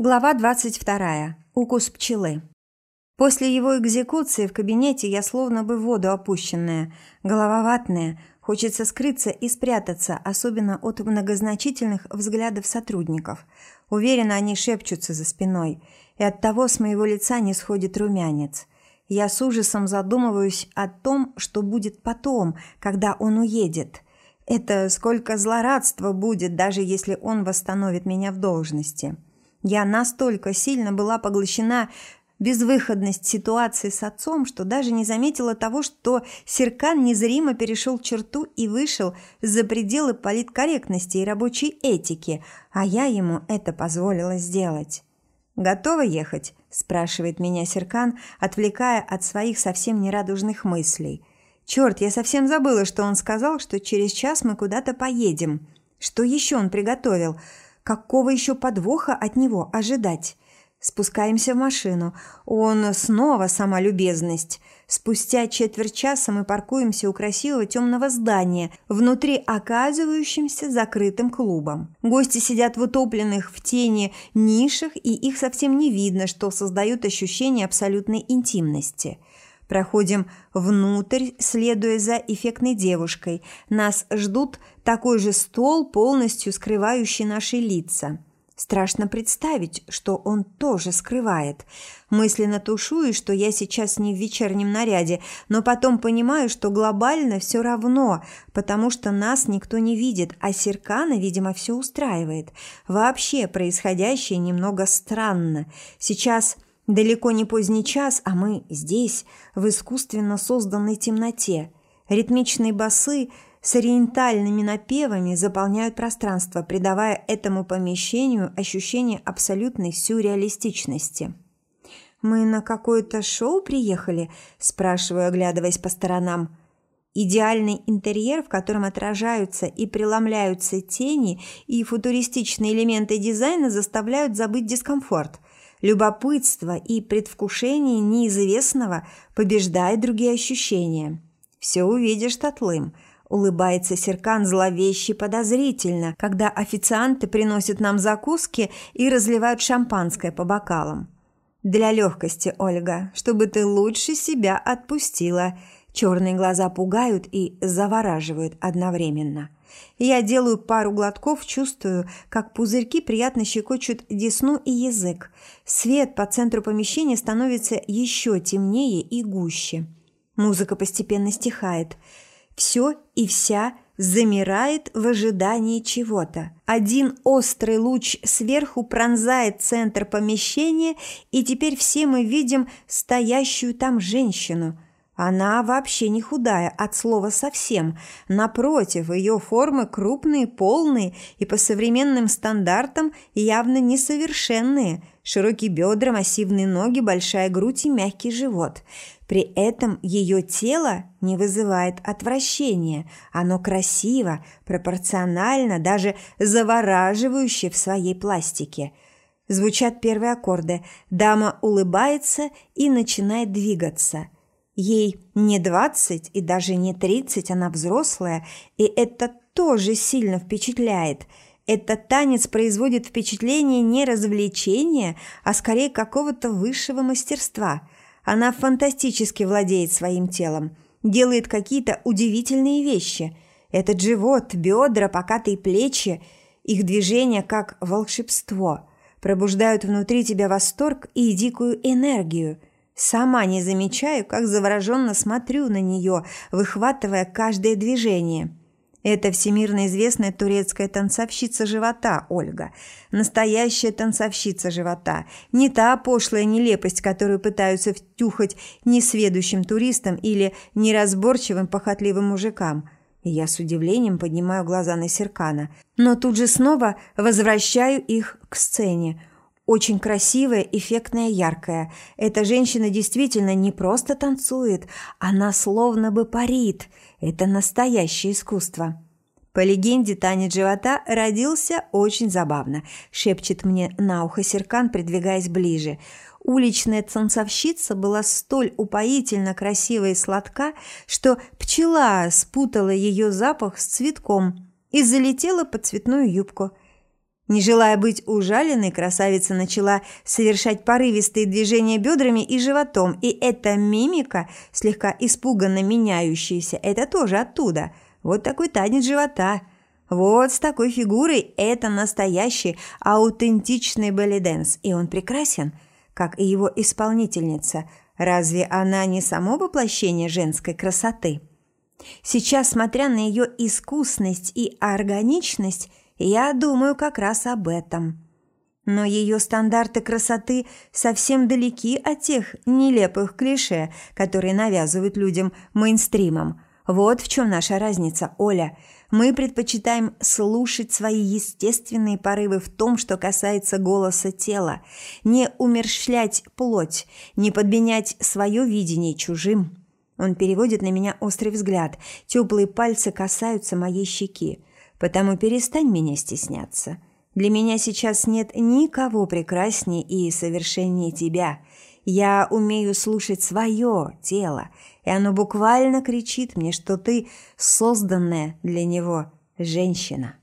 Глава 22. Укус пчелы. После его экзекуции в кабинете я словно бы в воду опущенная, голова ватная, хочется скрыться и спрятаться, особенно от многозначительных взглядов сотрудников. Уверена, они шепчутся за спиной, и от того с моего лица не сходит румянец. Я с ужасом задумываюсь о том, что будет потом, когда он уедет. Это сколько злорадства будет, даже если он восстановит меня в должности. Я настолько сильно была поглощена безвыходность ситуации с отцом, что даже не заметила того, что Серкан незримо перешел черту и вышел за пределы политкорректности и рабочей этики, а я ему это позволила сделать. «Готова ехать?» – спрашивает меня Серкан, отвлекая от своих совсем нерадужных мыслей. «Черт, я совсем забыла, что он сказал, что через час мы куда-то поедем. Что еще он приготовил?» Какого еще подвоха от него ожидать? Спускаемся в машину. Он снова сама любезность. Спустя четверть часа мы паркуемся у красивого темного здания, внутри оказывающимся закрытым клубом. Гости сидят в утопленных в тени нишах, и их совсем не видно, что создают ощущение абсолютной интимности. Проходим внутрь, следуя за эффектной девушкой. Нас ждут такой же стол, полностью скрывающий наши лица. Страшно представить, что он тоже скрывает. Мысленно тушую, что я сейчас не в вечернем наряде, но потом понимаю, что глобально все равно, потому что нас никто не видит, а Серкана, видимо, все устраивает. Вообще происходящее немного странно. Сейчас Далеко не поздний час, а мы здесь, в искусственно созданной темноте. Ритмичные басы с ориентальными напевами заполняют пространство, придавая этому помещению ощущение абсолютной сюрреалистичности. «Мы на какое-то шоу приехали?» – спрашиваю, оглядываясь по сторонам. Идеальный интерьер, в котором отражаются и преломляются тени, и футуристичные элементы дизайна заставляют забыть дискомфорт – Любопытство и предвкушение неизвестного побеждает другие ощущения. «Все увидишь, Татлым», – улыбается Серкан зловеще подозрительно, когда официанты приносят нам закуски и разливают шампанское по бокалам. «Для легкости, Ольга, чтобы ты лучше себя отпустила». Черные глаза пугают и завораживают одновременно – я делаю пару глотков, чувствую, как пузырьки приятно щекочут десну и язык. Свет по центру помещения становится еще темнее и гуще. Музыка постепенно стихает. Все и вся замирает в ожидании чего-то. Один острый луч сверху пронзает центр помещения, и теперь все мы видим стоящую там женщину – она вообще не худая, от слова совсем. Напротив, ее формы крупные, полные и по современным стандартам явно несовершенные. Широкие бедра, массивные ноги, большая грудь и мягкий живот. При этом ее тело не вызывает отвращения. Оно красиво, пропорционально, даже завораживающе в своей пластике. Звучат первые аккорды. Дама улыбается и начинает двигаться – Ей не двадцать и даже не тридцать, она взрослая, и это тоже сильно впечатляет. Этот танец производит впечатление не развлечения, а скорее какого-то высшего мастерства. Она фантастически владеет своим телом, делает какие-то удивительные вещи. Этот живот, бедра, покатые плечи, их движения как волшебство – пробуждают внутри тебя восторг и дикую энергию – Сама не замечаю, как завороженно смотрю на нее, выхватывая каждое движение. Это всемирно известная турецкая танцовщица живота Ольга. Настоящая танцовщица живота. Не та пошлая нелепость, которую пытаются втюхать несведущим туристам или неразборчивым похотливым мужикам. Я с удивлением поднимаю глаза на Серкана, но тут же снова возвращаю их к сцене. Очень красивая, эффектная, яркая. Эта женщина действительно не просто танцует, она словно бы парит. Это настоящее искусство. По легенде, танец живота родился очень забавно, шепчет мне на ухо Серкан, придвигаясь ближе. Уличная танцовщица была столь упоительно красивая и сладка, что пчела спутала ее запах с цветком и залетела под цветную юбку – Не желая быть ужаленной, красавица начала совершать порывистые движения бедрами и животом, и эта мимика, слегка испуганно меняющаяся, это тоже оттуда. Вот такой танец живота. Вот с такой фигурой это настоящий аутентичный belly dance, и он прекрасен, как и его исполнительница. Разве она не само воплощение женской красоты? Сейчас, смотря на ее искусность и органичность, я думаю как раз об этом. Но ее стандарты красоты совсем далеки от тех нелепых клише, которые навязывают людям мейнстримом. Вот в чем наша разница, Оля. Мы предпочитаем слушать свои естественные порывы в том, что касается голоса тела, не умерщвлять плоть, не подменять свое видение чужим. Он переводит на меня острый взгляд, теплые пальцы касаются моей щеки. Потому перестань меня стесняться. Для меня сейчас нет никого прекраснее и совершеннее тебя. Я умею слушать свое тело, и оно буквально кричит мне, что ты созданная для него женщина.